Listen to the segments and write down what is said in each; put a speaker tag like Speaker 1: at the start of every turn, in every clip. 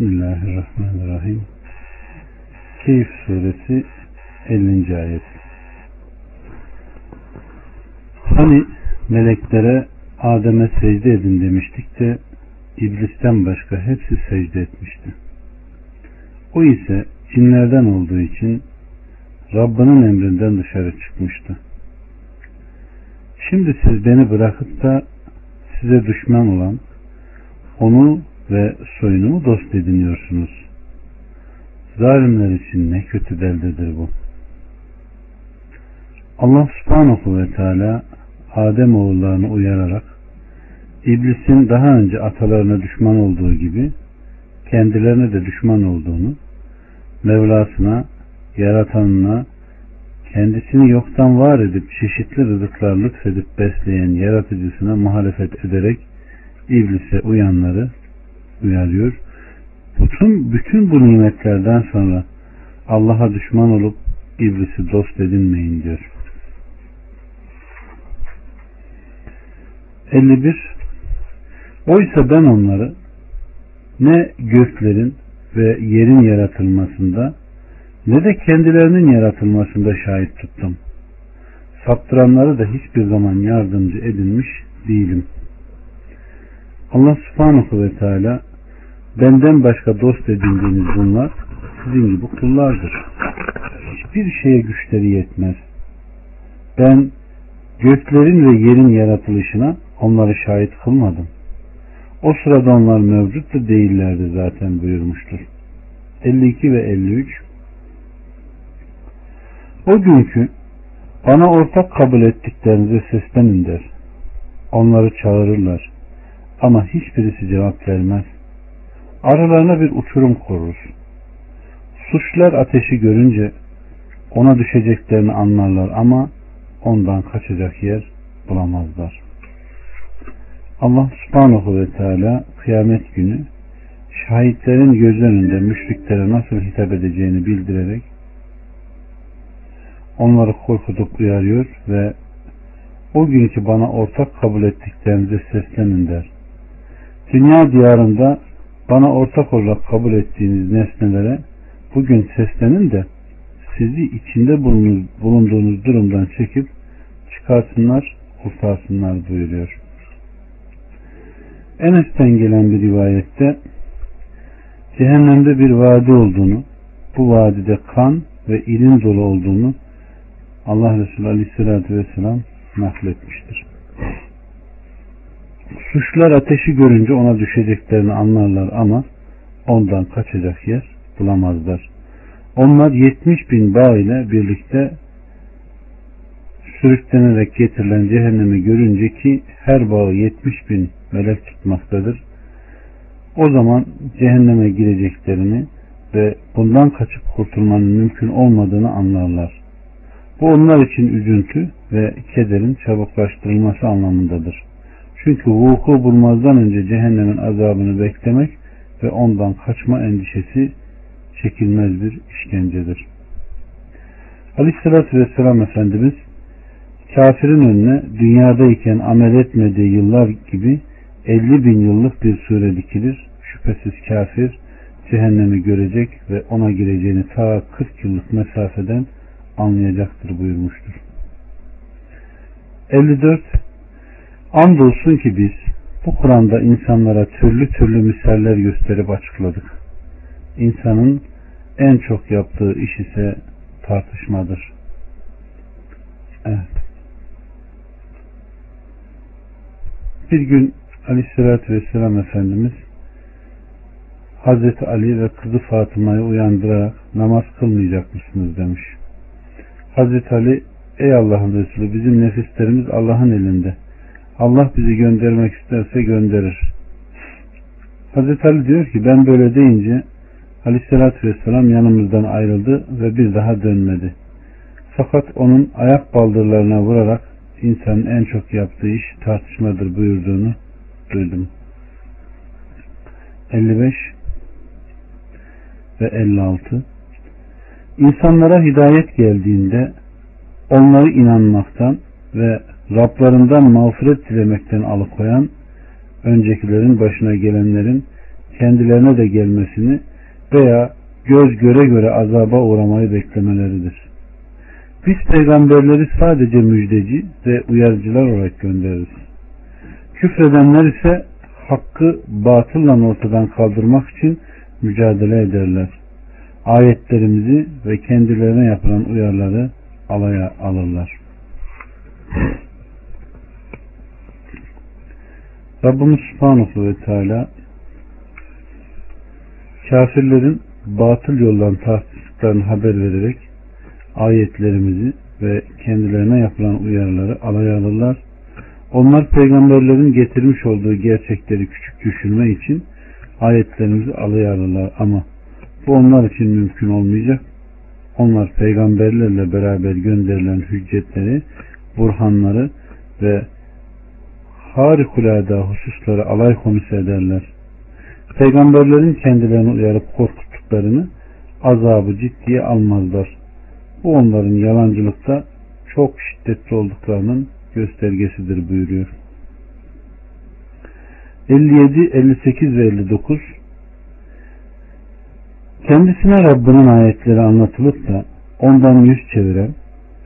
Speaker 1: Bismillahirrahmanirrahim. Keyif suresi 50. ayet. Hani meleklere Adem'e secde edin demiştik de iblisten başka hepsi secde etmişti. O ise cinlerden olduğu için Rabbinin emrinden dışarı çıkmıştı. Şimdi siz beni bırakıp da size düşman olan onu ve soyunu dost ediniyorsunuz. Zalimler için ne kötü beldedir bu. Allah subhanahu ve teala Adem oğullarını uyararak iblisin daha önce atalarına düşman olduğu gibi kendilerine de düşman olduğunu Mevlasına, yaratanına, kendisini yoktan var edip çeşitli rızıklar lütfedip besleyen yaratıcısına muhalefet ederek iblise uyanları uyarıyor. Bütün, bütün bu nimetlerden sonra Allah'a düşman olup iblisi dost edinmeyin diyor. 51 Oysa ben onları ne göklerin ve yerin yaratılmasında ne de kendilerinin yaratılmasında şahit tuttum. Saptıranları da hiçbir zaman yardımcı edinmiş değilim. Allah subhanahu ve teala benden başka dost edindiğiniz bunlar sizin gibi kullardır. Hiçbir şeye güçleri yetmez. Ben göklerin ve yerin yaratılışına onları şahit kılmadım. O sırada onlar mevcut da değillerdi zaten buyurmuştur. 52 ve 53 O günkü bana ortak kabul ettiklerinize seslenin der. Onları çağırırlar. Ama hiçbirisi cevap vermez. Aralarına bir uçurum kururuz. Suçlar ateşi görünce ona düşeceklerini anlarlar ama ondan kaçacak yer bulamazlar. Allah subhanahu ve teala kıyamet günü şahitlerin göz önünde müşriklere nasıl hitap edeceğini bildirerek onları korkutup uyarıyor ve o günkü bana ortak kabul ettiklerinize seslenin der. Dünya diyarında bana ortak olarak kabul ettiğiniz nesnelere bugün seslenin de sizi içinde bulunduğunuz durumdan çekip çıkarsınlar, kurtarsınlar buyuruyor. Enes'ten gelen bir rivayette cehennemde bir vadi olduğunu, bu vadide kan ve ilim dolu olduğunu Allah Resulü Aleyhisselatü Vesselam nakletmiştir. Suçlar ateşi görünce ona düşeceklerini anlarlar ama ondan kaçacak yer bulamazlar. Onlar 70 bin bağ ile birlikte sürüklenerek getirilen cehennemi görünce ki her bağı 70 bin melek tutmaktadır. O zaman cehenneme gireceklerini ve bundan kaçıp kurtulmanın mümkün olmadığını anlarlar. Bu onlar için üzüntü ve kederin çabuklaştırılması anlamındadır. Çünkü vuku bulmazdan önce cehennemin azabını beklemek ve ondan kaçma endişesi çekilmez bir işkencedir. Aleyhissalatü Vesselam Efendimiz kafirin önüne dünyadayken amel etmediği yıllar gibi 50 bin yıllık bir süre dikilir. Şüphesiz kafir cehennemi görecek ve ona gireceğini ta 40 yıllık mesafeden anlayacaktır buyurmuştur. 54 Andolsun ki biz bu Kur'an'da insanlara türlü türlü misaller gösterip açıkladık. İnsanın en çok yaptığı iş ise tartışmadır. Evet. Bir gün Aleyhisselatü Vesselam Efendimiz Hazreti Ali ve kızı Fatıma'yı uyandırarak namaz kılmayacak mısınız demiş. Hazreti Ali ey Allah'ın Resulü bizim nefislerimiz Allah'ın elinde. Allah bizi göndermek isterse gönderir. Hazreti Ali diyor ki ben böyle deyince Aleyhisselatü Vesselam yanımızdan ayrıldı ve bir daha dönmedi. Fakat onun ayak baldırlarına vurarak insanın en çok yaptığı iş tartışmadır buyurduğunu duydum. 55 ve 56 İnsanlara hidayet geldiğinde onları inanmaktan ve Rablarından mağfiret dilemekten alıkoyan öncekilerin başına gelenlerin kendilerine de gelmesini veya göz göre göre azaba uğramayı beklemeleridir. Biz peygamberleri sadece müjdeci ve uyarıcılar olarak göndeririz. Küfredenler ise hakkı batılla ortadan kaldırmak için mücadele ederler. Ayetlerimizi ve kendilerine yapılan uyarıları alaya alırlar. Rabbimiz Subhanahu ve Teala kafirlerin batıl yoldan tartıştıklarını haber vererek ayetlerimizi ve kendilerine yapılan uyarıları alaya alırlar. Onlar peygamberlerin getirmiş olduğu gerçekleri küçük düşürme için ayetlerimizi alaya alırlar ama bu onlar için mümkün olmayacak. Onlar peygamberlerle beraber gönderilen hüccetleri, burhanları ve harikulade hususları alay konusu ederler. Peygamberlerin kendilerini uyarıp korkuttuklarını azabı ciddiye almazlar. Bu onların yalancılıkta çok şiddetli olduklarının göstergesidir buyuruyor. 57, 58 ve 59 Kendisine Rabbinin ayetleri anlatılıp da ondan yüz çeviren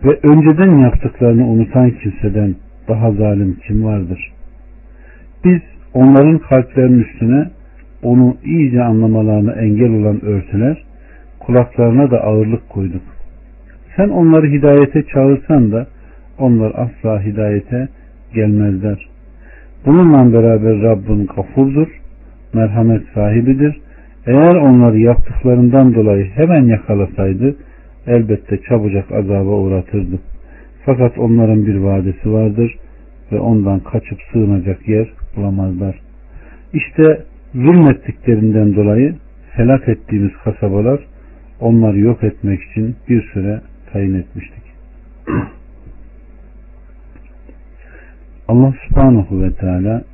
Speaker 1: ve önceden yaptıklarını unutan kimseden daha zalim kim vardır? Biz onların kalplerinin üstüne onu iyice anlamalarına engel olan örtüler, kulaklarına da ağırlık koyduk. Sen onları hidayete çağırsan da onlar asla hidayete gelmezler. Bununla beraber Rabbin gafurdur, merhamet sahibidir. Eğer onları yaptıklarından dolayı hemen yakalasaydı elbette çabucak azaba uğratırdı. Fakat onların bir vadesi vardır ve ondan kaçıp sığınacak yer bulamazlar. İşte zulmettiklerinden dolayı helak ettiğimiz kasabalar onları yok etmek için bir süre tayin etmiştik. Allah subhanahu ve teala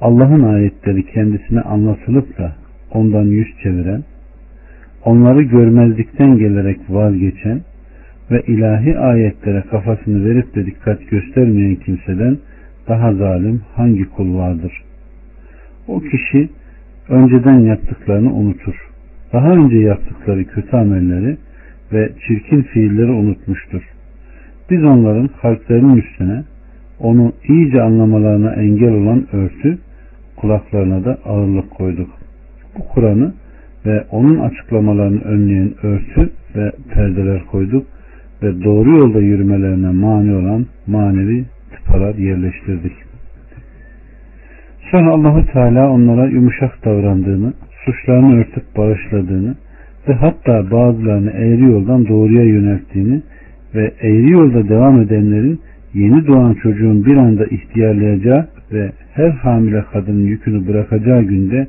Speaker 1: Allah'ın ayetleri kendisine anlatılıp da ondan yüz çeviren, onları görmezlikten gelerek vazgeçen ve ilahi ayetlere kafasını verip de dikkat göstermeyen kimseden daha zalim hangi kul vardır? O kişi önceden yaptıklarını unutur. Daha önce yaptıkları kötü amelleri ve çirkin fiilleri unutmuştur. Biz onların kalplerinin üstüne onu iyice anlamalarına engel olan örtü, kulaklarına da ağırlık koyduk. Bu Kur'an'ı ve onun açıklamalarını önleyen örtü ve perdeler koyduk ve doğru yolda yürümelerine mani olan manevi tıpalar yerleştirdik. Sonra Allahu Teala onlara yumuşak davrandığını, suçlarını örtüp bağışladığını ve hatta bazılarını eğri yoldan doğruya yönelttiğini ve eğri yolda devam edenlerin yeni doğan çocuğun bir anda ihtiyarlayacağı ve her hamile kadının yükünü bırakacağı günde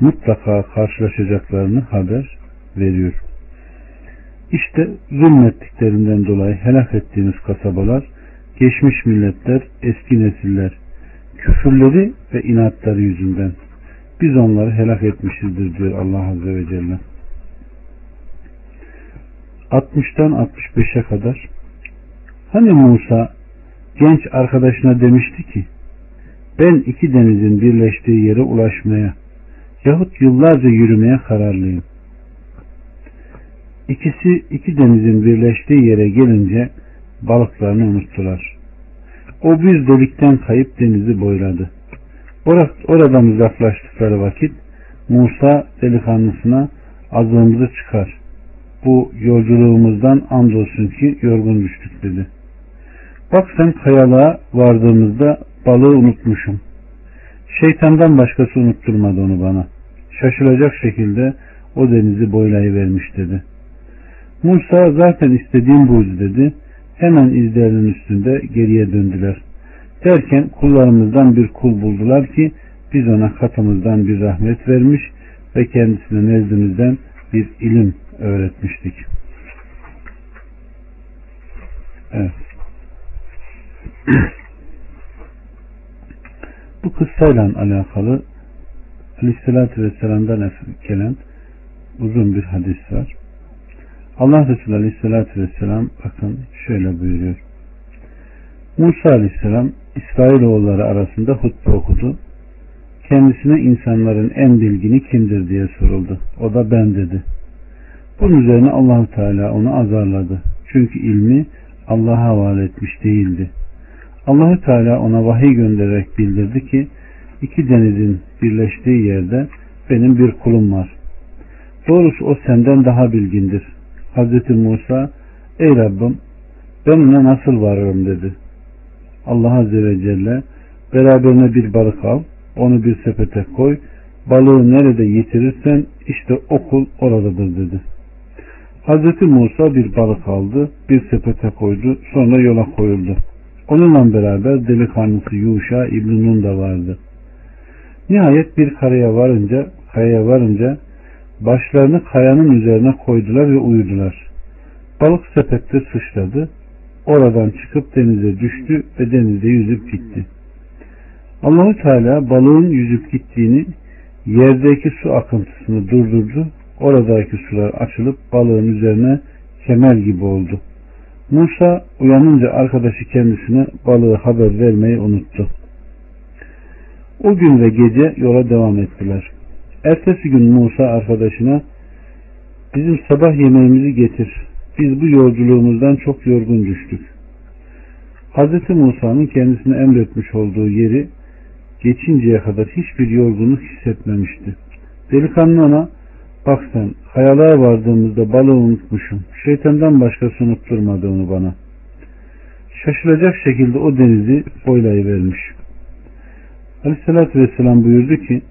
Speaker 1: mutlaka karşılaşacaklarını haber veriyor. İşte zulmettiklerinden dolayı helak ettiğimiz kasabalar, geçmiş milletler, eski nesiller, küfürleri ve inatları yüzünden biz onları helak etmişizdir diyor Allah Azze ve Celle. 60'tan 65'e kadar hani Musa genç arkadaşına demişti ki ben iki denizin birleştiği yere ulaşmaya yahut yıllarca yürümeye kararlıyım. İkisi iki denizin birleştiği yere gelince balıklarını unuttular. O bir delikten kayıp denizi boyladı. Oradan uzaklaştıkları vakit Musa delikanlısına azığımızı çıkar. Bu yolculuğumuzdan andolsun ki yorgun düştük dedi. Bak sen kayalığa vardığımızda balığı unutmuşum. Şeytandan başkası unutturmadı onu bana. Şaşılacak şekilde o denizi boylayıvermiş dedi. Musa zaten istediğim buydu dedi. Hemen izlerinin üstünde geriye döndüler. Derken kullarımızdan bir kul buldular ki biz ona katımızdan bir rahmet vermiş ve kendisine nezdimizden bir ilim öğretmiştik. Evet. Bu kıssayla alakalı Aleyhisselatü Vesselam'dan gelen uzun bir hadis var. Allah Resulü Aleyhisselatü Vesselam bakın şöyle buyuruyor. Musa Aleyhisselam İsrailoğulları arasında hutbe okudu. kendisine insanların en bilgini kimdir diye soruldu. O da ben dedi. Bunun üzerine Allahu Teala onu azarladı. Çünkü ilmi Allah'a havale etmiş değildi. Allahu Teala ona vahiy göndererek bildirdi ki iki denizin birleştiği yerde benim bir kulum var. Doğrusu o senden daha bilgindir. Hazreti Musa ey Rabbim ben ona nasıl varırım dedi. Allah Azze ve Celle beraberine bir balık al, onu bir sepete koy, balığı nerede yitirirsen işte okul oradadır dedi. Hazreti Musa bir balık aldı, bir sepete koydu, sonra yola koyuldu. Onunla beraber delikanlısı Yuşa İbn Nun da vardı. Nihayet bir karaya varınca, kayaya varınca başlarını kayanın üzerine koydular ve uyudular. Balık sepette sıçradı. Oradan çıkıp denize düştü ve denizde yüzüp gitti. Allahu Teala balığın yüzüp gittiğini yerdeki su akıntısını durdurdu. Oradaki sular açılıp balığın üzerine kemer gibi oldu. Musa uyanınca arkadaşı kendisine balığı haber vermeyi unuttu. O gün ve gece yola devam ettiler. Ertesi gün Musa arkadaşına bizim sabah yemeğimizi getir. Biz bu yolculuğumuzdan çok yorgun düştük. Hz. Musa'nın kendisine emretmiş olduğu yeri geçinceye kadar hiçbir yorgunluk hissetmemişti. Delikanlı ona bak sen kayalığa vardığımızda balığı unutmuşum. Şeytandan başkası unutturmadı onu bana. Şaşılacak şekilde o denizi boylayıvermiş. Aleyhissalatü Vesselam buyurdu ki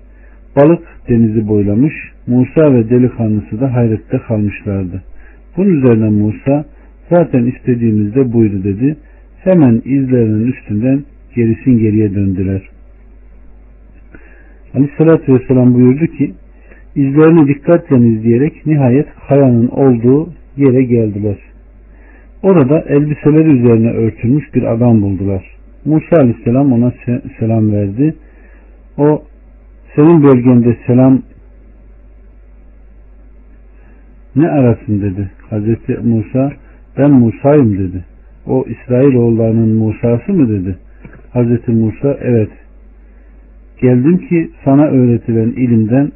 Speaker 1: balık denizi boylamış Musa ve delikanlısı da hayrette kalmışlardı. Bunun üzerine Musa zaten istediğimizde buydu dedi. Hemen izlerinin üstünden gerisin geriye döndüler. Aleyhissalatü Vesselam buyurdu ki izlerini dikkatle izleyerek nihayet kayanın olduğu yere geldiler. Orada elbiseleri üzerine örtülmüş bir adam buldular. Musa Aleyhisselam ona selam verdi. O senin bölgende selam ne arasın dedi. Hazreti Musa ben Musa'yım dedi. O İsrailoğullarının Musa'sı mı dedi. Hazreti Musa evet geldim ki sana öğretilen ilimden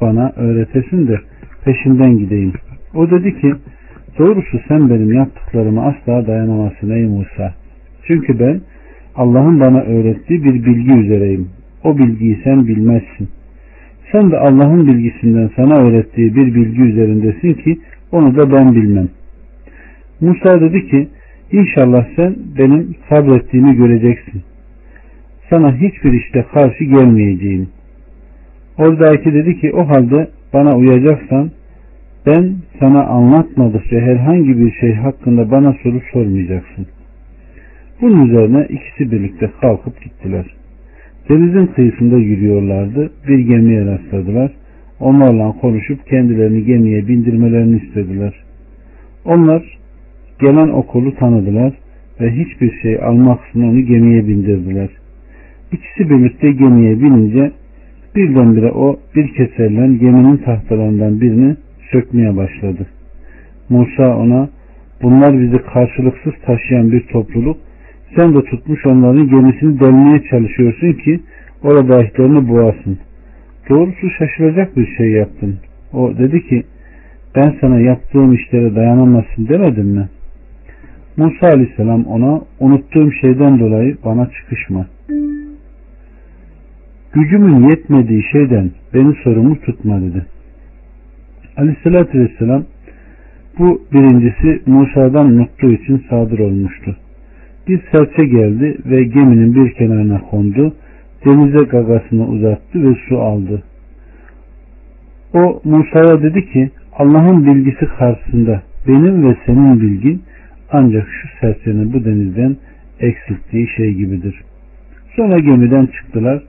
Speaker 1: bana öğretesin de peşinden gideyim. O dedi ki doğrusu sen benim yaptıklarıma asla dayanamazsın ey Musa. Çünkü ben Allah'ın bana öğrettiği bir bilgi üzereyim. O bilgiyi sen bilmezsin. Sen de Allah'ın bilgisinden sana öğrettiği bir bilgi üzerindesin ki onu da ben bilmem. Musa dedi ki İnşallah sen benim sabrettiğimi göreceksin. Sana hiçbir işte karşı gelmeyeceğim. Oradaki dedi ki o halde bana uyacaksan ben sana anlatmadıkça herhangi bir şey hakkında bana soru sormayacaksın. Bunun üzerine ikisi birlikte kalkıp gittiler. Denizin kıyısında yürüyorlardı. Bir gemiye rastladılar. Onlarla konuşup kendilerini gemiye bindirmelerini istediler. Onlar gelen okulu tanıdılar ve hiçbir şey almaksızın onu gemiye bindirdiler. İkisi birlikte gemiye binince birdenbire o bir keserle geminin tahtalarından birini sökmeye başladı. Musa ona bunlar bizi karşılıksız taşıyan bir topluluk sen de tutmuş onların gemisini delmeye çalışıyorsun ki oradakilerini boğasın. Doğrusu şaşıracak bir şey yaptın. O dedi ki ben sana yaptığım işlere dayanamazsın demedim mi? Musa aleyhisselam ona unuttuğum şeyden dolayı bana çıkışma. Gücümün yetmediği şeyden beni sorumlu tutma dedi. Aleyhissalatü vesselam bu birincisi Musa'dan unuttuğu için sadır olmuştu. Bir serçe geldi ve geminin bir kenarına kondu. Denize gagasını uzattı ve su aldı. O Musa'ya dedi ki Allah'ın bilgisi karşısında benim ve senin bilgin ancak şu serçenin bu denizden eksilttiği şey gibidir. Sonra gemiden çıktılar.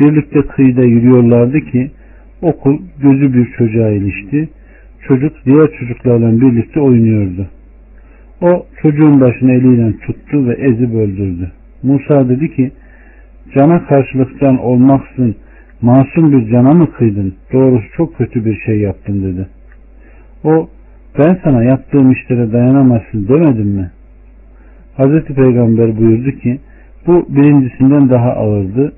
Speaker 1: Birlikte kıyıda yürüyorlardı ki okul gözü bir çocuğa ilişti. Çocuk diğer çocuklarla birlikte oynuyordu. O çocuğun başını eliyle tuttu ve ezip öldürdü. Musa dedi ki cana karşılıktan olmaksın masum bir cana mı kıydın? Doğrusu çok kötü bir şey yaptın dedi. O ben sana yaptığım işlere dayanamazsın demedim mi? Hazreti Peygamber buyurdu ki bu birincisinden daha ağırdı.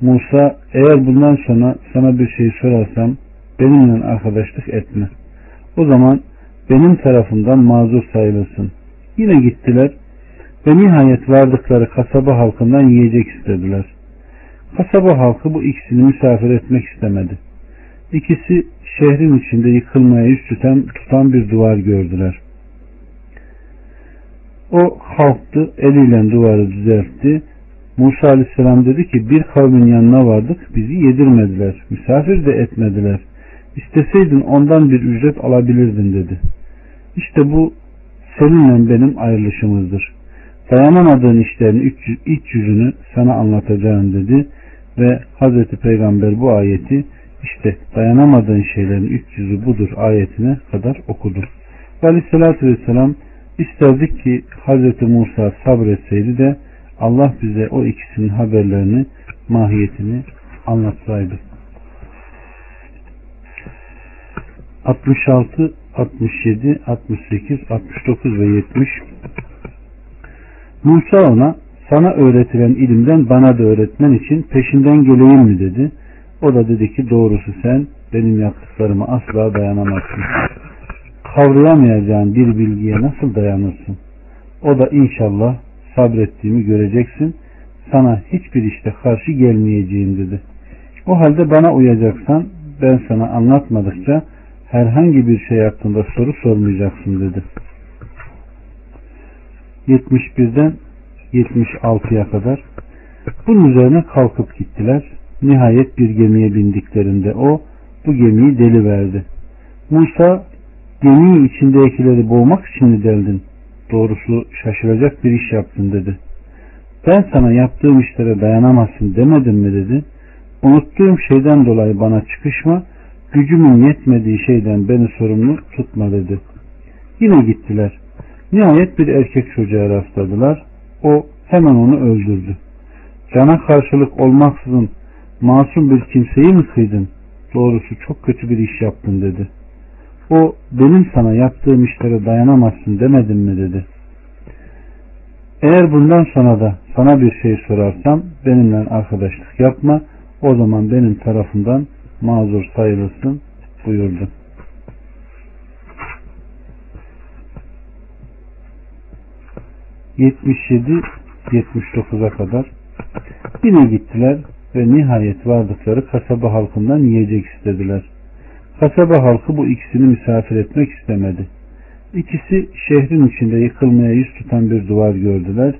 Speaker 1: Musa eğer bundan sonra sana bir şey sorarsam benimle arkadaşlık etme. O zaman benim tarafından mazur sayılırsın. Yine gittiler ve nihayet vardıkları kasaba halkından yiyecek istediler. Kasaba halkı bu ikisini misafir etmek istemedi. İkisi şehrin içinde yıkılmaya yüz tutan, tutan bir duvar gördüler. O halktı, eliyle duvarı düzeltti. Musa aleyhisselam dedi ki bir kavmin yanına vardık, bizi yedirmediler, misafir de etmediler. İsteseydin ondan bir ücret alabilirdin dedi. İşte bu seninle benim ayrılışımızdır. Dayanamadığın işlerin iç yüzünü sana anlatacağım dedi ve Hazreti Peygamber bu ayeti işte dayanamadığın şeylerin iç yüzü budur ayetine kadar okudu. Ve Aleyhisselatü Vesselam isterdik ki Hazreti Musa sabretseydi de Allah bize o ikisinin haberlerini, mahiyetini anlatsaydı. 66, 67, 68, 69 ve 70 Musa ona sana öğretilen ilimden bana da öğretmen için peşinden geleyim mi dedi. O da dedi ki doğrusu sen benim yaptıklarıma asla dayanamazsın. Kavrayamayacağın bir bilgiye nasıl dayanırsın? O da inşallah sabrettiğimi göreceksin. Sana hiçbir işte karşı gelmeyeceğim dedi. O halde bana uyacaksan ben sana anlatmadıkça herhangi bir şey hakkında soru sormayacaksın dedi. 71'den 76'ya kadar bunun üzerine kalkıp gittiler. Nihayet bir gemiye bindiklerinde o bu gemiyi deli verdi. Musa gemiyi içindekileri boğmak için mi deldin? Doğrusu şaşıracak bir iş yaptın dedi. Ben sana yaptığım işlere dayanamazsın demedim mi dedi. Unuttuğum şeyden dolayı bana çıkışma, gücümün yetmediği şeyden beni sorumlu tutma dedi. Yine gittiler. Nihayet bir erkek çocuğa rastladılar. O hemen onu öldürdü. Cana karşılık olmaksızın masum bir kimseyi mi kıydın? Doğrusu çok kötü bir iş yaptın dedi. O benim sana yaptığım işlere dayanamazsın demedim mi dedi. Eğer bundan sonra da sana bir şey sorarsam benimle arkadaşlık yapma o zaman benim tarafından mazur sayılırsın buyurdu. ...77 79'a kadar yine gittiler ve nihayet vardıkları kasaba halkından yiyecek istediler. Kasaba halkı bu ikisini misafir etmek istemedi. İkisi şehrin içinde yıkılmaya yüz tutan bir duvar gördüler.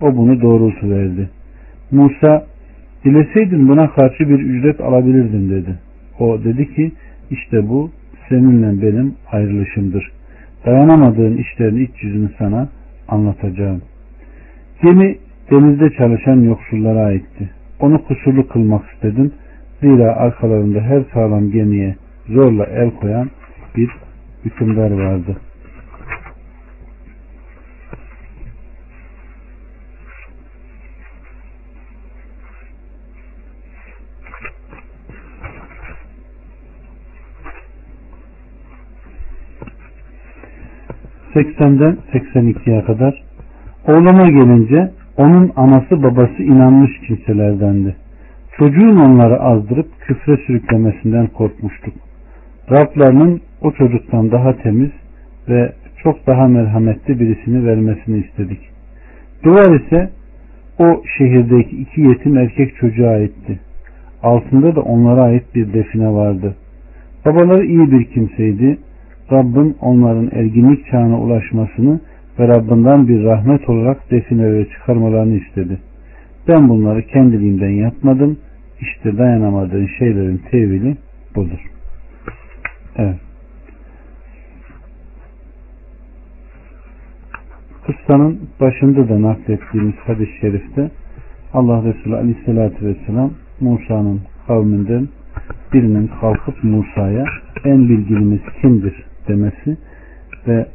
Speaker 1: O bunu doğrultu verdi. Musa, dileseydin buna karşı bir ücret alabilirdin dedi. O dedi ki, işte bu seninle benim ayrılışımdır. Dayanamadığın işlerin iç yüzünü sana anlatacağım. Gemi denizde çalışan yoksullara aitti. Onu kusurlu kılmak istedim. Zira arkalarında her sağlam gemiye zorla el koyan bir hükümdar vardı. ...80'den 82'ye kadar... ...oğluma gelince... ...onun anası babası inanmış kimselerdendi. Çocuğun onları azdırıp küfre sürüklemesinden korkmuştuk. Rablarının o çocuktan daha temiz ve çok daha merhametli birisini vermesini istedik. Duvar ise o şehirdeki iki yetim erkek çocuğa aitti. Altında da onlara ait bir define vardı. Babaları iyi bir kimseydi. Rabbin onların erginlik çağına ulaşmasını ve Rabbinden bir rahmet olarak defineleri çıkarmalarını istedi. Ben bunları kendiliğimden yapmadım. İşte dayanamadığın şeylerin tevili budur. Evet. Kıssanın başında da naklettiğimiz hadis-i şerifte Allah Resulü Aleyhisselatü Vesselam Musa'nın kavminden birinin kalkıp Musa'ya en bilgilimiz kimdir demesi ve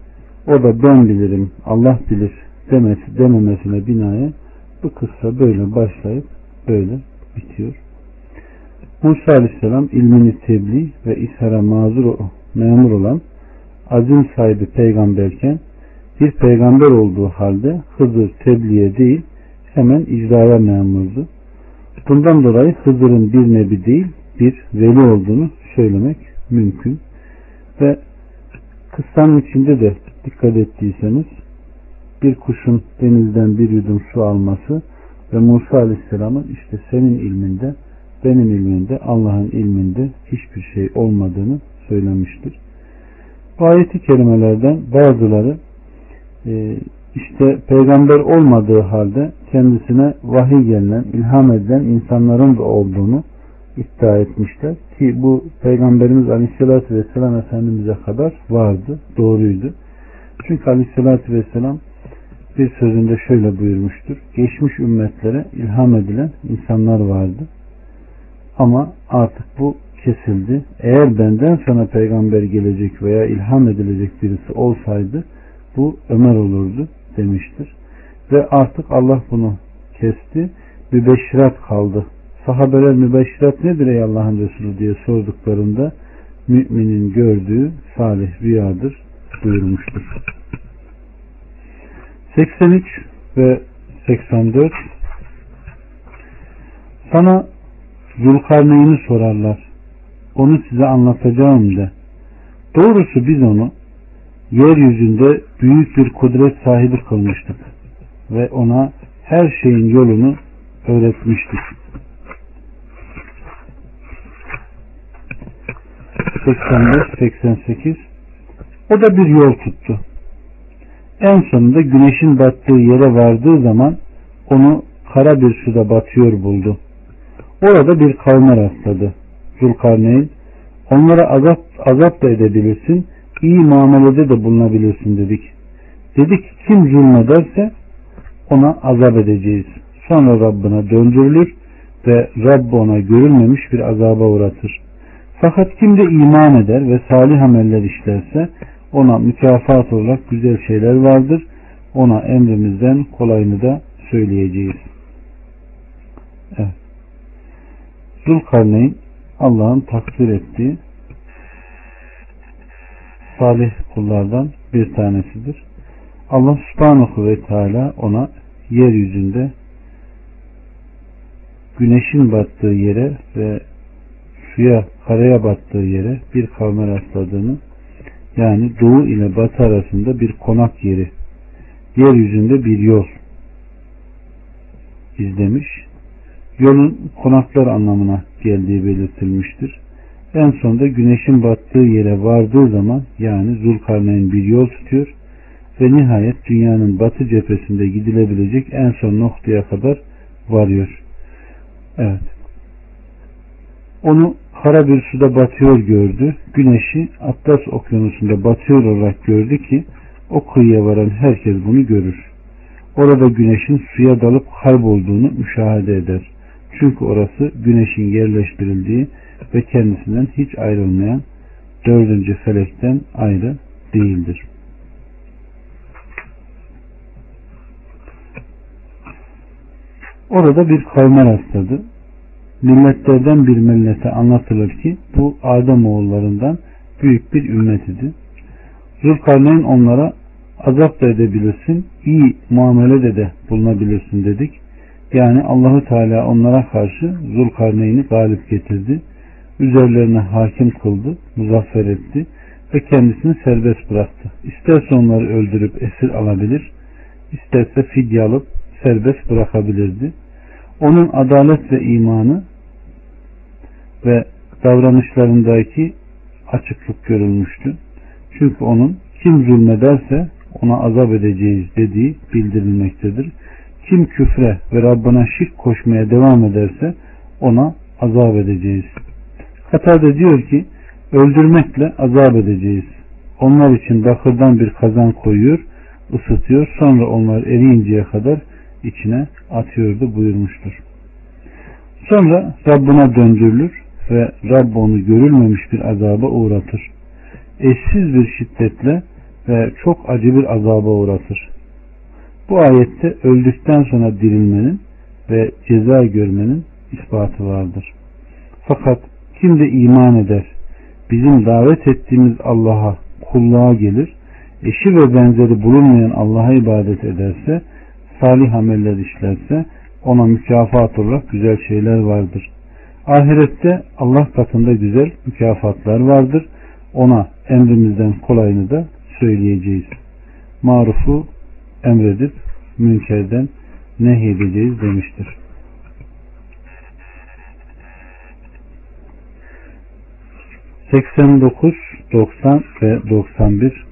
Speaker 1: o da ben bilirim Allah bilir demesi dememesine binaen bu kıssa böyle başlayıp böyle bitiyor. Musa Aleyhisselam ilmini tebliğ ve ishara mazur memur olan azim sahibi peygamberken bir peygamber olduğu halde Hızır tebliğe değil hemen icraya memurdu. Bundan dolayı Hızır'ın bir nebi değil bir veli olduğunu söylemek mümkün. Ve kıssanın içinde de dikkat ettiyseniz bir kuşun denizden bir yudum su alması ve Musa Aleyhisselam'ın işte senin ilminde, benim ilminde, Allah'ın ilminde hiçbir şey olmadığını söylemiştir. Bu ayeti kelimelerden bazıları e, işte peygamber olmadığı halde kendisine vahiy gelen, ilham edilen insanların da olduğunu iddia etmişler. Ki bu Peygamberimiz Aleyhisselatü Vesselam Efendimiz'e kadar vardı, doğruydu. Çünkü Aleyhisselatü Vesselam bir sözünde şöyle buyurmuştur. Geçmiş ümmetlere ilham edilen insanlar vardı. Ama artık bu kesildi. Eğer benden sonra peygamber gelecek veya ilham edilecek birisi olsaydı bu Ömer olurdu demiştir. Ve artık Allah bunu kesti. Mübeşşirat kaldı. Sahabeler mübeşşirat nedir ey Allah'ın Resulü diye sorduklarında müminin gördüğü salih rüyadır buyurmuştur. 83 ve 84 Sana Zulkarneyn'i sorarlar. Onu size anlatacağım de. Doğrusu biz onu yeryüzünde büyük bir kudret sahibi kılmıştık ve ona her şeyin yolunu öğretmiştik. 85-88 O da bir yol tuttu. En sonunda güneşin battığı yere vardığı zaman onu kara bir suda batıyor buldu. Orada bir kavme rastladı. Zulkarneyn onlara azap, azap da edebilirsin, iyi muamelede de bulunabilirsin dedik. Dedik kim zulmederse ona azap edeceğiz. Sonra Rabbına döndürülür ve Rabb ona görülmemiş bir azaba uğratır. Fakat kim de iman eder ve salih ameller işlerse ona mükafat olarak güzel şeyler vardır. Ona emrimizden kolayını da söyleyeceğiz. Evet. Zulkarneyn Allah'ın takdir ettiği salih kullardan bir tanesidir. Allah subhanahu ve teala ona yeryüzünde güneşin battığı yere ve suya karaya battığı yere bir kavme rastladığını yani doğu ile batı arasında bir konak yeri yeryüzünde bir yol izlemiş. Yolun konaklar anlamına geldiği belirtilmiştir. En sonunda güneşin battığı yere vardığı zaman yani Zulkarneyn bir yol tutuyor ve nihayet dünyanın batı cephesinde gidilebilecek en son noktaya kadar varıyor. Evet. Onu kara bir suda batıyor gördü. Güneşi Atlas okyanusunda batıyor olarak gördü ki o kıyıya varan herkes bunu görür. Orada güneşin suya dalıp kaybolduğunu müşahede eder. Çünkü orası güneşin yerleştirildiği ve kendisinden hiç ayrılmayan dördüncü felekten ayrı değildir. Orada bir kavme rastladı milletlerden bir millete anlatılır ki bu Adem oğullarından büyük bir ümmet idi. Zulkarneyn onlara azap da edebilirsin, iyi muamelede de bulunabilirsin dedik. Yani Allahu Teala onlara karşı Zulkarneyn'i galip getirdi. Üzerlerine hakim kıldı, muzaffer etti ve kendisini serbest bıraktı. İsterse onları öldürüp esir alabilir, isterse fidye alıp serbest bırakabilirdi. Onun adalet ve imanı ve davranışlarındaki açıklık görülmüştü. Çünkü onun kim zulmederse ona azap edeceğiz dediği bildirilmektedir. Kim küfre ve Rabbına şirk koşmaya devam ederse ona azap edeceğiz. Katar'da diyor ki öldürmekle azap edeceğiz. Onlar için bakırdan bir kazan koyuyor, ısıtıyor, sonra onlar eriyinceye kadar içine atıyordu buyurmuştur. Sonra Rabbına döndürülür ve Rabb onu görülmemiş bir azaba uğratır. Eşsiz bir şiddetle ve çok acı bir azaba uğratır. Bu ayette öldükten sonra dirilmenin ve ceza görmenin ispatı vardır. Fakat kim de iman eder, bizim davet ettiğimiz Allah'a kulluğa gelir, eşi ve benzeri bulunmayan Allah'a ibadet ederse, salih ameller işlerse, ona mükafat olarak güzel şeyler vardır. Ahirette Allah katında güzel mükafatlar vardır. Ona emrimizden kolayını da söyleyeceğiz. Marufu emredip münkerden nehyedeceğiz demiştir. ...89, 90 ve 91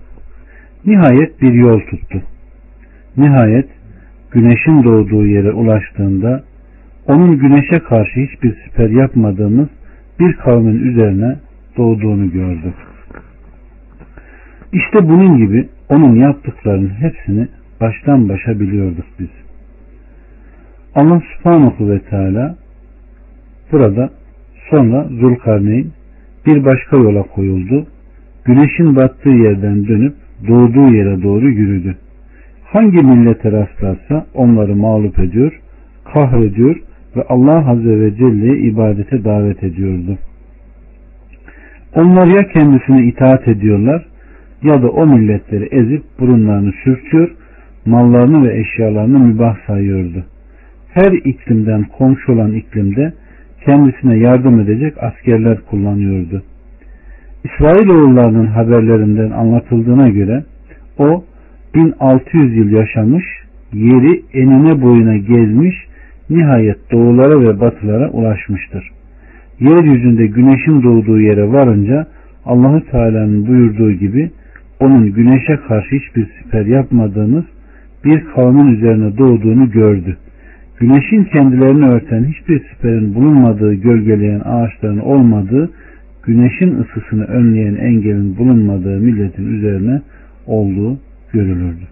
Speaker 1: Nihayet bir yol tuttu. Nihayet güneşin doğduğu yere ulaştığında onun güneşe karşı hiçbir siper yapmadığımız bir kavmin üzerine doğduğunu gördük. İşte bunun gibi onun yaptıklarının hepsini baştan başa biliyorduk biz. Allah subhanahu ve teala burada sonra Zulkarneyn bir başka yola koyuldu. Güneşin battığı yerden dönüp doğduğu yere doğru yürüdü. Hangi millete rastlarsa onları mağlup ediyor, kahrediyor ve Allah Azze ve Celle'ye ibadete davet ediyordu. Onlar ya kendisine itaat ediyorlar ya da o milletleri ezip burunlarını sürtüyor, mallarını ve eşyalarını mübah sayıyordu. Her iklimden komşu olan iklimde kendisine yardım edecek askerler kullanıyordu. İsrailoğullarının haberlerinden anlatıldığına göre o 1600 yıl yaşamış, yeri enine boyuna gezmiş, nihayet doğulara ve batılara ulaşmıştır. Yeryüzünde güneşin doğduğu yere varınca Allahü Teala'nın buyurduğu gibi onun güneşe karşı hiçbir siper yapmadığımız bir kavmin üzerine doğduğunu gördü. Güneşin kendilerini örten hiçbir siperin bulunmadığı, gölgeleyen ağaçların olmadığı, güneşin ısısını önleyen engelin bulunmadığı milletin üzerine olduğu görülürdü.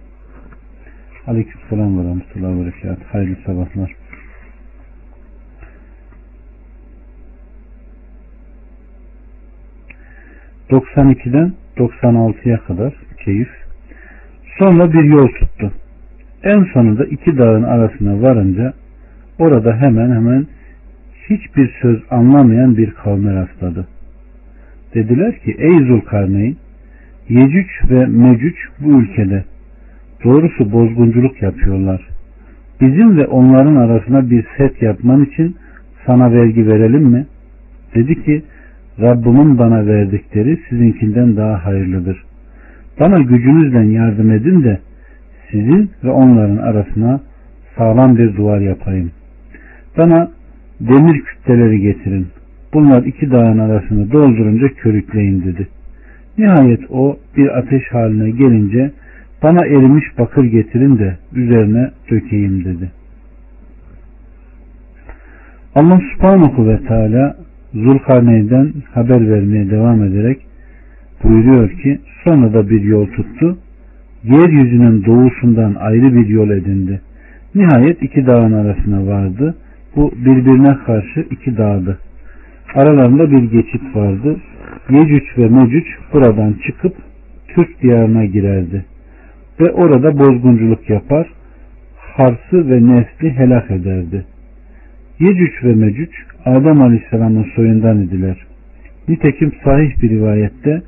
Speaker 1: Aleykümselam ve rahmetullahi ve berekat. Hayırlı sabahlar. ...92'den 96'ya kadar keyif. Sonra bir yol tuttu. En sonunda iki dağın arasına varınca orada hemen hemen hiçbir söz anlamayan bir kavme rastladı. Dediler ki ey Zulkarneyn Yecüc ve Mecüc bu ülkede doğrusu bozgunculuk yapıyorlar. Bizim ve onların arasına bir set yapman için sana vergi verelim mi? Dedi ki Rabbimin bana verdikleri sizinkinden daha hayırlıdır. Bana gücünüzle yardım edin de sizin ve onların arasına sağlam bir duvar yapayım. Bana demir kütleleri getirin. Bunlar iki dağın arasını doldurunca körükleyin dedi. Nihayet o bir ateş haline gelince bana erimiş bakır getirin de üzerine dökeyim dedi. Allah subhanahu ve teala Zulkarneyn'den haber vermeye devam ederek buyuruyor ki sonra da bir yol tuttu. Yeryüzünün doğusundan ayrı bir yol edindi. Nihayet iki dağın arasına vardı. Bu birbirine karşı iki dağdı. Aralarında bir geçit vardı. Yecüc ve Mecüc buradan çıkıp Türk diyarına girerdi. Ve orada bozgunculuk yapar, Hars'ı ve Nesli helak ederdi. Yecüc ve Mecüc Adem Aleyhisselam'ın soyundan idiler. Nitekim sahih bir rivayette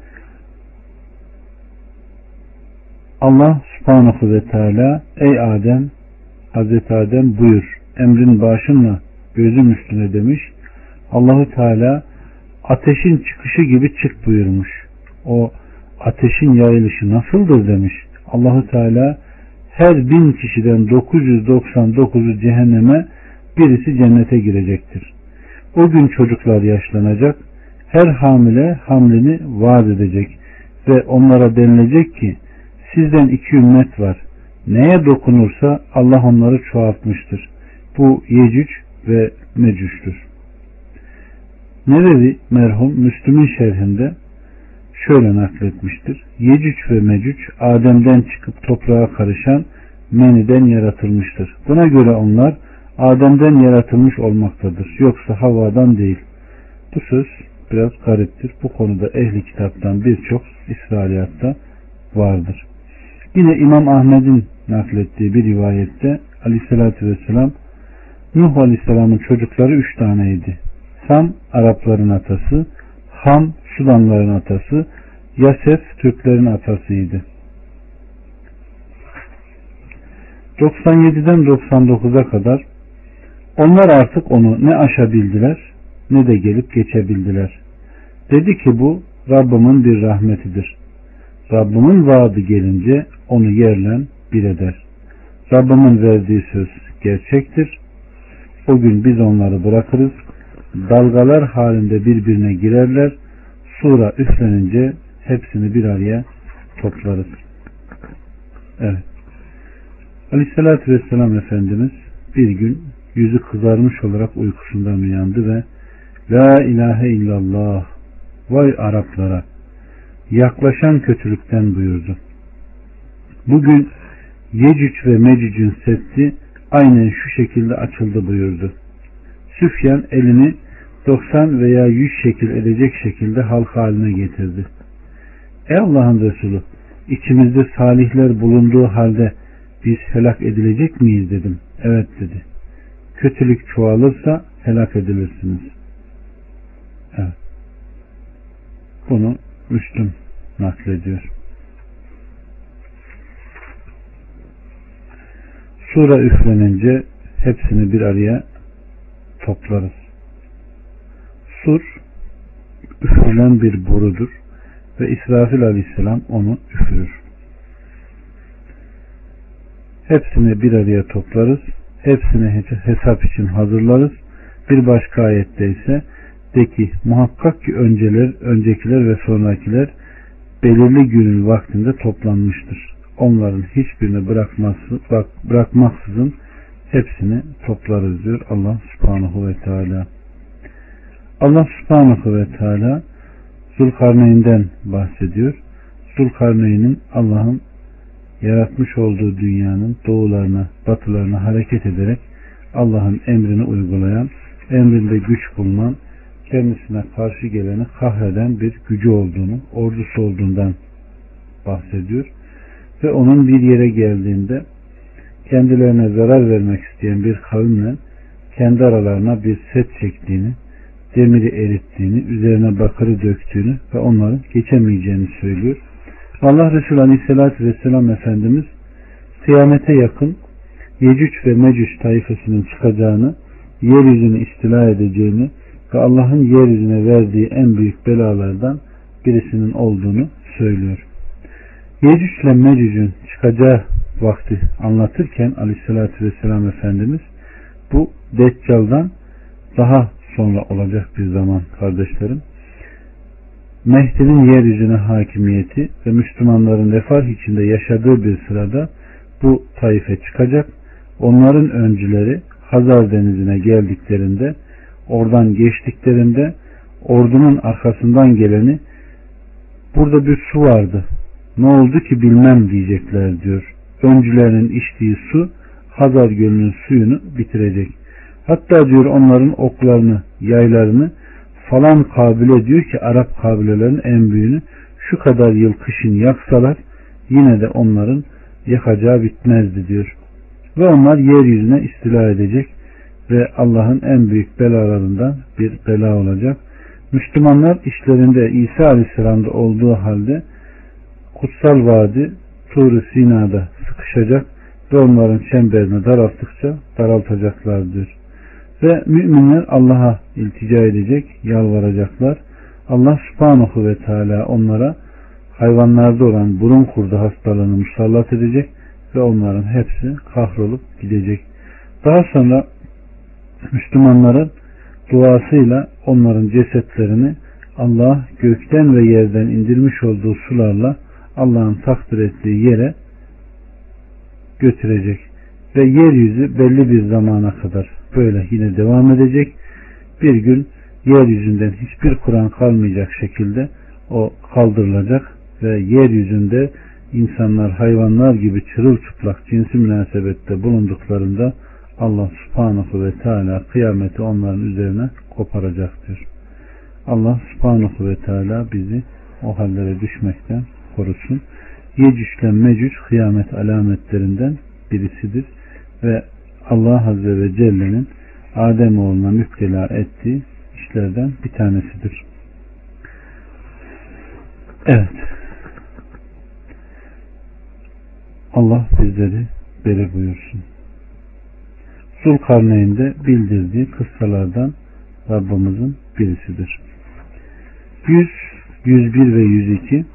Speaker 1: Allah subhanahu ve teala ey Adem Hazreti Adem buyur emrin başınla gözüm üstüne demiş. Allahu Teala ateşin çıkışı gibi çık buyurmuş. O ateşin yayılışı nasıldır demiş. Allahu Teala her bin kişiden 999'u cehenneme birisi cennete girecektir. O gün çocuklar yaşlanacak, her hamile hamlini vaat edecek ve onlara denilecek ki sizden iki ümmet var. Neye dokunursa Allah onları çoğaltmıştır. Bu Yecüc ve Mecüc'tür. Nevevi merhum Müslüm'ün şerhinde şöyle nakletmiştir. Yecüc ve Mecüc Adem'den çıkıp toprağa karışan meniden yaratılmıştır. Buna göre onlar Adem'den yaratılmış olmaktadır. Yoksa havadan değil. Bu söz biraz gariptir. Bu konuda ehli kitaptan birçok İsrailiyatta vardır. Yine İmam Ahmet'in naklettiği bir rivayette Aleyhisselatü Vesselam Nuh Aleyhisselam'ın çocukları üç taneydi. Sam Arapların atası, Ham Sudanların atası, Yasef Türklerin atasıydı. 97'den 99'a kadar Onlar artık onu ne aşabildiler ne de gelip geçebildiler. Dedi ki bu Rabbimin bir rahmetidir. Rabbimin vaadi gelince onu yerle bir eder. Rabbimin verdiği söz gerçektir. O gün biz onları bırakırız. Dalgalar halinde birbirine girerler. Sura üflenince hepsini bir araya toplarız. Evet. Aleyhissalatü Vesselam Efendimiz bir gün yüzü kızarmış olarak uykusundan uyandı ve La ilahe illallah vay Araplara yaklaşan kötülükten buyurdu. Bugün Yecüc ve Mecüc'ün seddi aynen şu şekilde açıldı buyurdu. Süfyan elini 90 veya 100 şekil edecek şekilde halk haline getirdi. Ey Allah'ın Resulü içimizde salihler bulunduğu halde biz helak edilecek miyiz dedim. Evet dedi. Kötülük çoğalırsa helak edilirsiniz. Evet. Bunu Müslüm naklediyor. Sura üflenince hepsini bir araya toplarız. Sur üflenen bir borudur ve İsrafil aleyhisselam onu üfürür. Hepsini bir araya toplarız. Hepsini hesap için hazırlarız. Bir başka ayette ise de ki muhakkak ki önceler, öncekiler ve sonrakiler belirli günün vaktinde toplanmıştır. Onların hiçbirini bırakması, bırak, bırakmaksızın hepsini toplarız diyor Allah subhanahu ve teala. Allah subhanahu ve teala Zulkarneyn'den bahsediyor. Zulkarneyn'in Allah'ın yaratmış olduğu dünyanın doğularına, batılarına hareket ederek Allah'ın emrini uygulayan, emrinde güç bulunan, kendisine karşı geleni kahreden bir gücü olduğunu, ordusu olduğundan bahsediyor. Ve onun bir yere geldiğinde kendilerine zarar vermek isteyen bir kavimle kendi aralarına bir set çektiğini, demiri erittiğini, üzerine bakırı döktüğünü ve onların geçemeyeceğini söylüyor. Allah Resulü Aleyhisselatü Vesselam Efendimiz kıyamete yakın Yecüc ve Mecüc tayfasının çıkacağını, yeryüzünü istila edeceğini ve Allah'ın yeryüzüne verdiği en büyük belalardan birisinin olduğunu söylüyor. Yecüc ile Mecüc'ün çıkacağı vakti anlatırken Aleyhisselatü Vesselam Efendimiz bu Deccal'dan daha sonra olacak bir zaman kardeşlerim. Mehdi'nin yeryüzüne hakimiyeti ve Müslümanların refah içinde yaşadığı bir sırada bu taife çıkacak. Onların öncüleri Hazar denizine geldiklerinde oradan geçtiklerinde ordunun arkasından geleni burada bir su vardı. Ne oldu ki bilmem diyecekler diyor. Öncülerinin içtiği su Hazar Gölü'nün suyunu bitirecek. Hatta diyor onların oklarını, yaylarını falan kabile diyor ki Arap kabilelerin en büyüğünü şu kadar yıl kışın yaksalar yine de onların yakacağı bitmezdi diyor. Ve onlar yeryüzüne istila edecek ve Allah'ın en büyük belalarından bir bela olacak. Müslümanlar işlerinde İsa Aleyhisselam'da olduğu halde kutsal vadi tur Sina'da sıkışacak ve onların çemberini daralttıkça daraltacaklardır. Ve müminler Allah'a iltica edecek, yalvaracaklar. Allah subhanahu ve teala onlara hayvanlarda olan burun kurdu hastalığını musallat edecek ve onların hepsi kahrolup gidecek. Daha sonra Müslümanların duasıyla onların cesetlerini Allah gökten ve yerden indirmiş olduğu sularla Allah'ın takdir ettiği yere götürecek ve yeryüzü belli bir zamana kadar böyle yine devam edecek. Bir gün yeryüzünden hiçbir Kur'an kalmayacak şekilde o kaldırılacak ve yeryüzünde insanlar hayvanlar gibi çırılçıplak cinsi münasebette bulunduklarında Allah subhanahu ve teala kıyameti onların üzerine koparacaktır. Allah subhanahu ve teala bizi o hallere düşmekten korusun. Yecüc Mecüc kıyamet alametlerinden birisidir ve Allah Azze ve Celle'nin Adem oğluna müptela ettiği işlerden bir tanesidir. Evet. Allah bizleri beri buyursun. Zulkarneyn de bildirdiği kıssalardan Rabbimizin birisidir. 100, 101 ve 102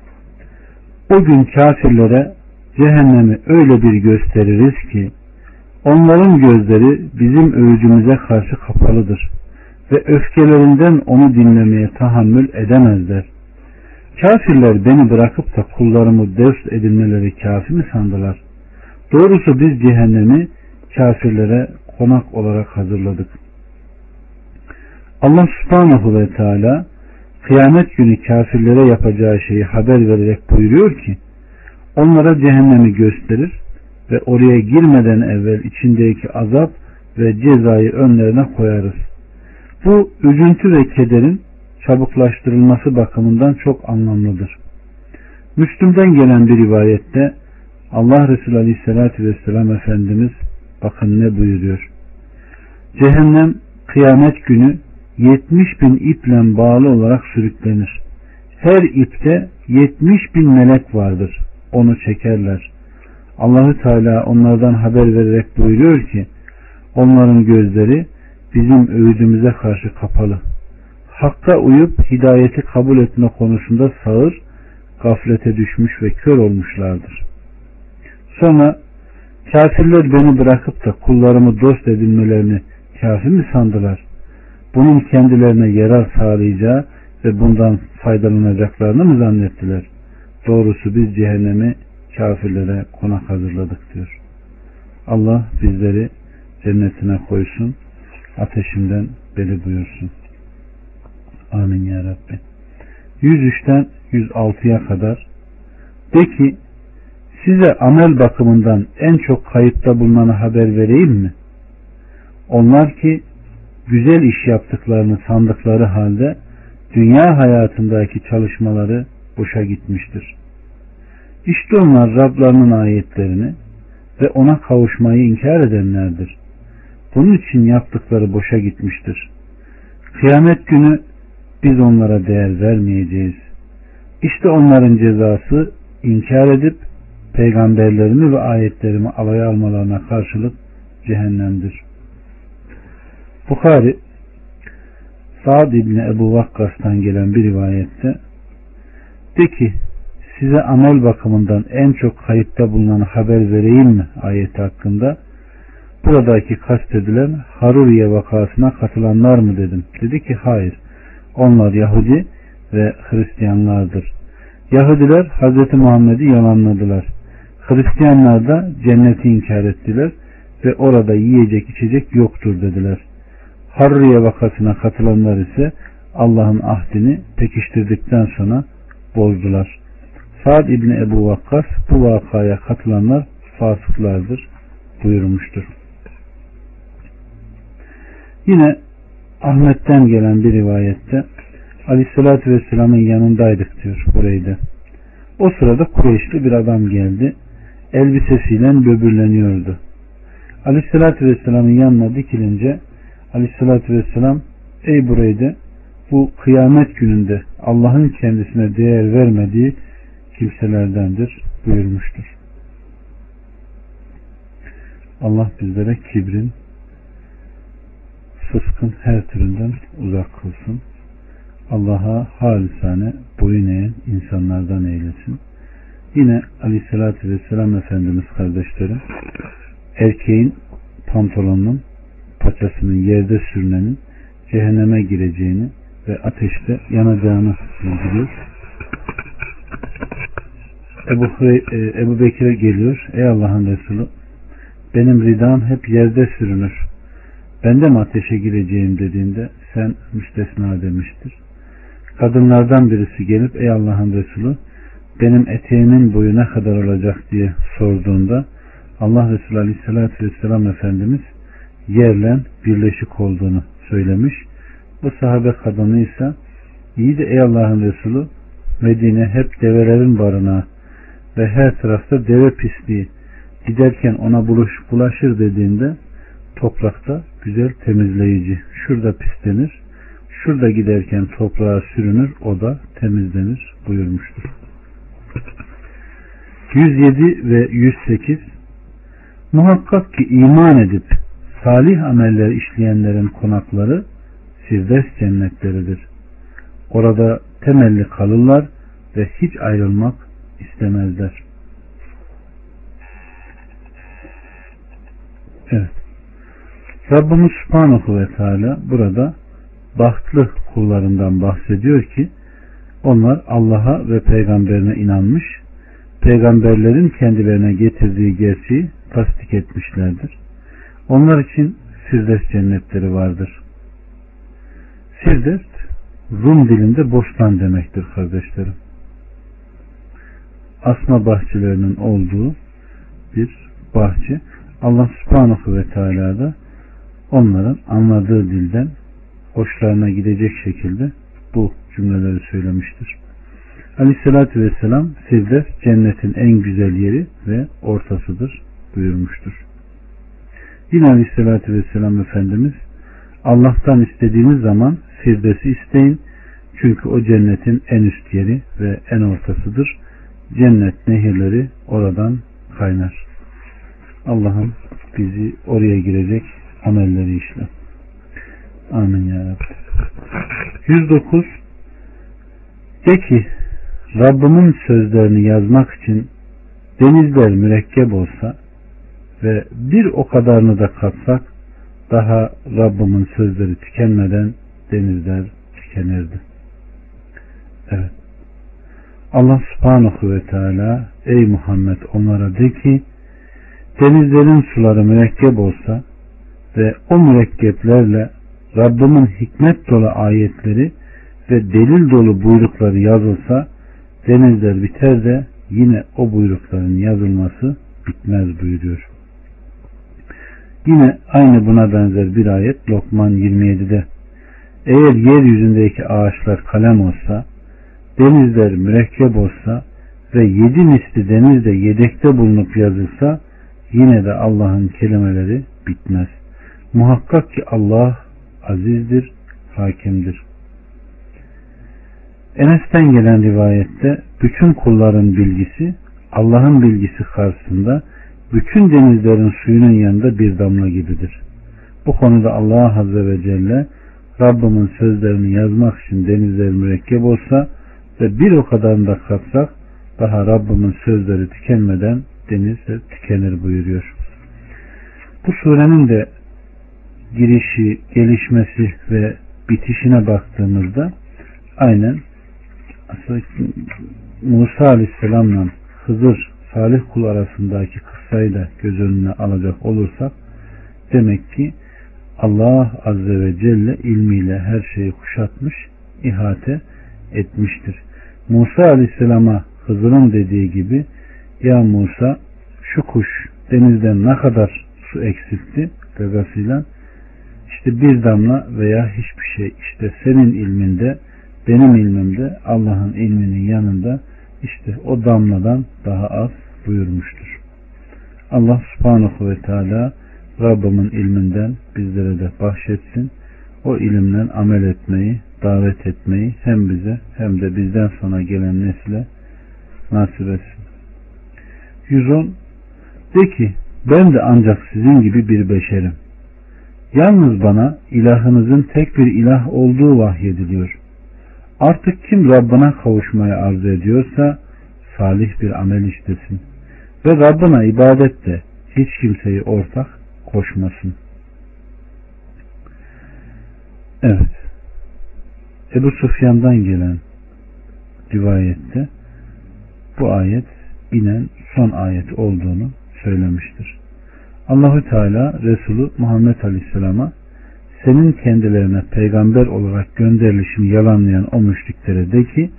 Speaker 1: O gün kafirlere cehennemi öyle bir gösteririz ki onların gözleri bizim öğüdümüze karşı kapalıdır ve öfkelerinden onu dinlemeye tahammül edemezler. Kafirler beni bırakıp da kullarımı ders edinmeleri kafi mi sandılar? Doğrusu biz cehennemi kafirlere konak olarak hazırladık. Allah subhanahu ve teala kıyamet günü kafirlere yapacağı şeyi haber vererek buyuruyor ki onlara cehennemi gösterir ve oraya girmeden evvel içindeki azap ve cezayı önlerine koyarız. Bu üzüntü ve kederin çabuklaştırılması bakımından çok anlamlıdır. Müslüm'den gelen bir rivayette Allah Resulü Aleyhisselatü Vesselam Efendimiz bakın ne buyuruyor. Cehennem kıyamet günü 70 bin iple bağlı olarak sürüklenir. Her ipte 70 bin melek vardır. Onu çekerler. Allahü Teala onlardan haber vererek buyuruyor ki onların gözleri bizim öğüdümüze karşı kapalı. Hakka uyup hidayeti kabul etme konusunda sağır, gaflete düşmüş ve kör olmuşlardır. Sonra kafirler beni bırakıp da kullarımı dost edinmelerini kafi mi sandılar? Bunun kendilerine yarar sağlayacağı ve bundan faydalanacaklarını mı zannettiler? Doğrusu biz cehennemi kafirlere konak hazırladık diyor. Allah bizleri cennetine koysun, ateşinden beli buyursun. Amin ya Rabbi. 103'ten 106'ya kadar de ki size amel bakımından en çok kayıpta bulunanı haber vereyim mi? Onlar ki güzel iş yaptıklarını sandıkları halde dünya hayatındaki çalışmaları boşa gitmiştir. İşte onlar Rablarının ayetlerini ve ona kavuşmayı inkar edenlerdir. Bunun için yaptıkları boşa gitmiştir. Kıyamet günü biz onlara değer vermeyeceğiz. İşte onların cezası inkar edip peygamberlerimi ve ayetlerimi alaya almalarına karşılık cehennemdir. Bukhari Sa'd İbni Ebu Vakkas'tan gelen bir rivayette de ki size amel bakımından en çok kayıtta bulunan haber vereyim mi ayeti hakkında buradaki kastedilen Haruriye vakasına katılanlar mı dedim. Dedi ki hayır. Onlar Yahudi ve Hristiyanlardır. Yahudiler Hz. Muhammed'i yalanladılar. Hristiyanlar da cenneti inkar ettiler ve orada yiyecek içecek yoktur dediler. Harriye vakasına katılanlar ise Allah'ın ahdini pekiştirdikten sonra bozdular. Sa'd İbni Ebu Vakkas bu vakaya katılanlar fasıklardır buyurmuştur. Yine Ahmet'ten gelen bir rivayette Aleyhisselatü Vesselam'ın yanındaydık diyor burayı O sırada Kureyşli bir adam geldi. Elbisesiyle böbürleniyordu. Aleyhisselatü Vesselam'ın yanına dikilince Aleyhisselatü Vesselam ey buraydı bu kıyamet gününde Allah'ın kendisine değer vermediği kimselerdendir buyurmuştur. Allah bizlere kibrin, fıskın her türünden uzak kılsın. Allah'a halisane boyun eğen insanlardan eylesin. Yine aleyhissalatü vesselam Efendimiz kardeşlerim erkeğin pantolonunun paçasının yerde sürünenin cehenneme gireceğini ve ateşte yanacağını bildiriyor. Ebu, e, Ebu Bekir'e geliyor. Ey Allah'ın Resulü benim ridam hep yerde sürünür. Ben de mi ateşe gireceğim dediğinde sen müstesna demiştir. Kadınlardan birisi gelip ey Allah'ın Resulü benim eteğimin boyu ne kadar olacak diye sorduğunda Allah Resulü Aleyhisselatü Vesselam Efendimiz yerle birleşik olduğunu söylemiş. Bu sahabe kadını ise iyi de ey Allah'ın Resulü Medine hep develerin barınağı ve her tarafta deve pisliği giderken ona buluş, bulaşır dediğinde toprakta güzel temizleyici. Şurada pislenir, şurada giderken toprağa sürünür, o da temizlenir buyurmuştur. 107 ve 108 Muhakkak ki iman edip salih ameller işleyenlerin konakları Firdevs cennetleridir. Orada temelli kalırlar ve hiç ayrılmak istemezler. Evet. Rabbimiz Subhanahu ve Teala burada bahtlı kullarından bahsediyor ki onlar Allah'a ve peygamberine inanmış, peygamberlerin kendilerine getirdiği gerçeği tasdik etmişlerdir. Onlar için Firdevs cennetleri vardır. Firdevs Rum dilinde bostan demektir kardeşlerim. Asma bahçelerinin olduğu bir bahçe. Allah subhanahu ve teala da onların anladığı dilden hoşlarına gidecek şekilde bu cümleleri söylemiştir. Aleyhissalatü vesselam Firdevs cennetin en güzel yeri ve ortasıdır buyurmuştur. Yine Aleyhissalatü vesselam Efendimiz Allah'tan istediğiniz zaman Firdevs'i isteyin. Çünkü o cennetin en üst yeri ve en ortasıdır. Cennet nehirleri oradan kaynar. Allah'ım bizi oraya girecek amelleri işle. Amin ya Rabbi. 109 De ki Rabbimin sözlerini yazmak için denizler mürekkep olsa ve bir o kadarını da katsak daha Rabbimin sözleri tükenmeden denizler tükenirdi. Evet. Allah subhanahu ve teala ey Muhammed onlara de ki denizlerin suları mürekkep olsa ve o mürekkeplerle Rabbimin hikmet dolu ayetleri ve delil dolu buyrukları yazılsa denizler biter de yine o buyrukların yazılması bitmez buyuruyor. Yine aynı buna benzer bir ayet Lokman 27'de eğer yeryüzündeki ağaçlar kalem olsa denizler mürekkep olsa ve yedi misli denizde yedekte bulunup yazılsa yine de Allah'ın kelimeleri bitmez. Muhakkak ki Allah azizdir, hakimdir. Enes'ten gelen rivayette bütün kulların bilgisi Allah'ın bilgisi karşısında bütün denizlerin suyunun yanında bir damla gibidir. Bu konuda Allah Azze ve Celle Rabbimin sözlerini yazmak için denizler mürekkep olsa ve bir o kadarını da katsak daha Rabbimin sözleri tükenmeden denizler tükenir buyuruyor. Bu surenin de girişi, gelişmesi ve bitişine baktığımızda aynen Musa Aleyhisselam'la Hızır Salih kul arasındaki kıssayı da göz önüne alacak olursak demek ki Allah Azze ve Celle ilmiyle her şeyi kuşatmış, ihate etmiştir. Musa Aleyhisselam'a Hızır'ın dediği gibi ya Musa şu kuş denizden ne kadar su eksiltti gagasıyla işte bir damla veya hiçbir şey işte senin ilminde benim ilmimde Allah'ın ilminin yanında işte o damladan daha az buyurmuştur. Allah subhanahu ve teala Rabbimin ilminden bizlere de bahşetsin. O ilimden amel etmeyi, davet etmeyi hem bize hem de bizden sonra gelen nesile nasip etsin. 110 De ki ben de ancak sizin gibi bir beşerim. Yalnız bana ilahınızın tek bir ilah olduğu vahyediliyor. Artık kim Rabbına kavuşmayı arzu ediyorsa salih bir amel işlesin. Ve Rabbına ibadette hiç kimseyi ortak koşmasın. Evet. Ebu Sufyan'dan gelen rivayette bu ayet inen son ayet olduğunu söylemiştir. Allahü Teala Resulü Muhammed Aleyhisselam'a senin kendilerine peygamber olarak gönderilişini yalanlayan o müşriklere de ki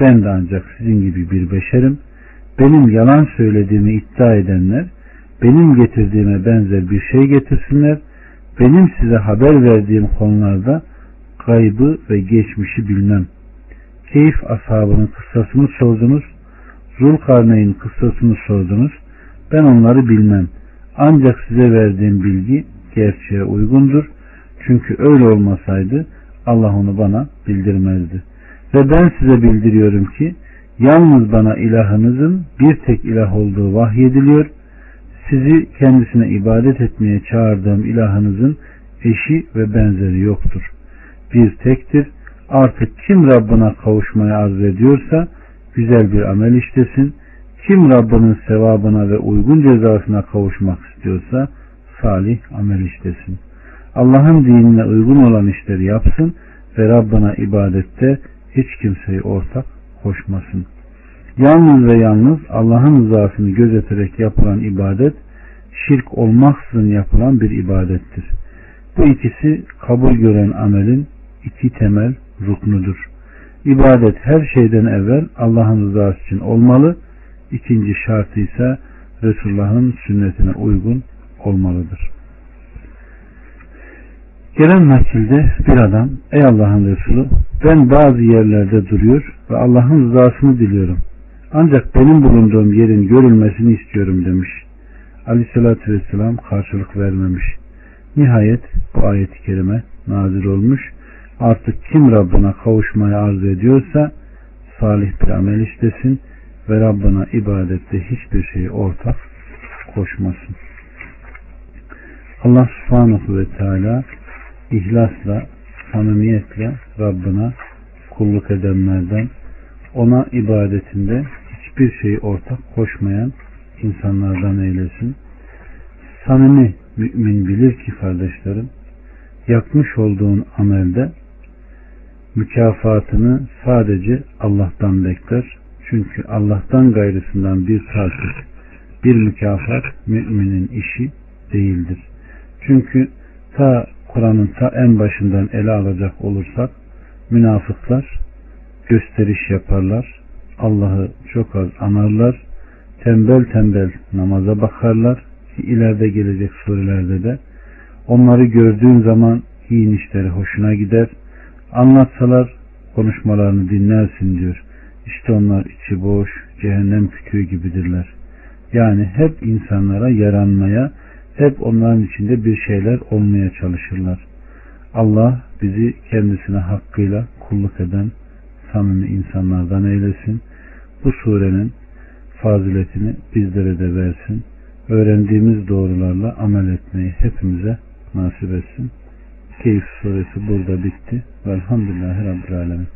Speaker 1: ben de ancak sizin gibi bir beşerim. Benim yalan söylediğimi iddia edenler benim getirdiğime benzer bir şey getirsinler. Benim size haber verdiğim konularda kaybı ve geçmişi bilmem. Keyif ashabının kıssasını sordunuz. Zulkarneyn kıssasını sordunuz. Ben onları bilmem. Ancak size verdiğim bilgi gerçeğe uygundur. Çünkü öyle olmasaydı Allah onu bana bildirmezdi. Ve ben size bildiriyorum ki yalnız bana ilahınızın bir tek ilah olduğu vahyediliyor. Sizi kendisine ibadet etmeye çağırdığım ilahınızın eşi ve benzeri yoktur. Bir tektir. Artık kim Rabbına kavuşmayı arzu ediyorsa güzel bir amel işlesin. Kim Rabbinin sevabına ve uygun cezasına kavuşmak istiyorsa salih amel işlesin. Allah'ın dinine uygun olan işleri yapsın ve Rabbına ibadette hiç kimseyi ortak koşmasın. Yalnız ve yalnız Allah'ın rızasını gözeterek yapılan ibadet şirk olmaksızın yapılan bir ibadettir. Bu ikisi kabul gören amelin iki temel ruknudur. İbadet her şeyden evvel Allah'ın rızası için olmalı. İkinci şartı ise Resulullah'ın sünnetine uygun olmalıdır. Gelen nakilde bir adam ey Allah'ın Resulü ben bazı yerlerde duruyor ve Allah'ın rızasını diliyorum. Ancak benim bulunduğum yerin görülmesini istiyorum demiş. Aleyhissalatü vesselam karşılık vermemiş. Nihayet bu ayet-i kerime nazil olmuş. Artık kim Rabbına kavuşmayı arzu ediyorsa salih bir amel işlesin ve Rabbına ibadette hiçbir şeyi ortak koşmasın. Allah subhanahu ve teala ihlasla, samimiyetle Rabbına kulluk edenlerden, ona ibadetinde hiçbir şeyi ortak koşmayan insanlardan eylesin. Samimi mümin bilir ki kardeşlerim, yapmış olduğun amelde mükafatını sadece Allah'tan bekler. Çünkü Allah'tan gayrısından bir takip, bir mükafat müminin işi değildir. Çünkü ta Kur'an'ın ta en başından ele alacak olursak münafıklar gösteriş yaparlar. Allah'ı çok az anarlar. Tembel tembel namaza bakarlar. Ki ileride gelecek surelerde de onları gördüğün zaman iyi işleri hoşuna gider. Anlatsalar konuşmalarını dinlersin diyor. İşte onlar içi boş, cehennem kütüğü gibidirler. Yani hep insanlara yaranmaya, hep onların içinde bir şeyler olmaya çalışırlar. Allah bizi kendisine hakkıyla kulluk eden samimi insanlardan eylesin. Bu surenin faziletini bizlere de versin. Öğrendiğimiz doğrularla amel etmeyi hepimize nasip etsin. Keyif suresi burada bitti. Velhamdülillahi Rabbil Alemin.